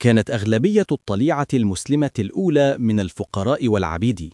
كانت أغلبية الطليعة المسلمة الأولى من الفقراء والعبيد.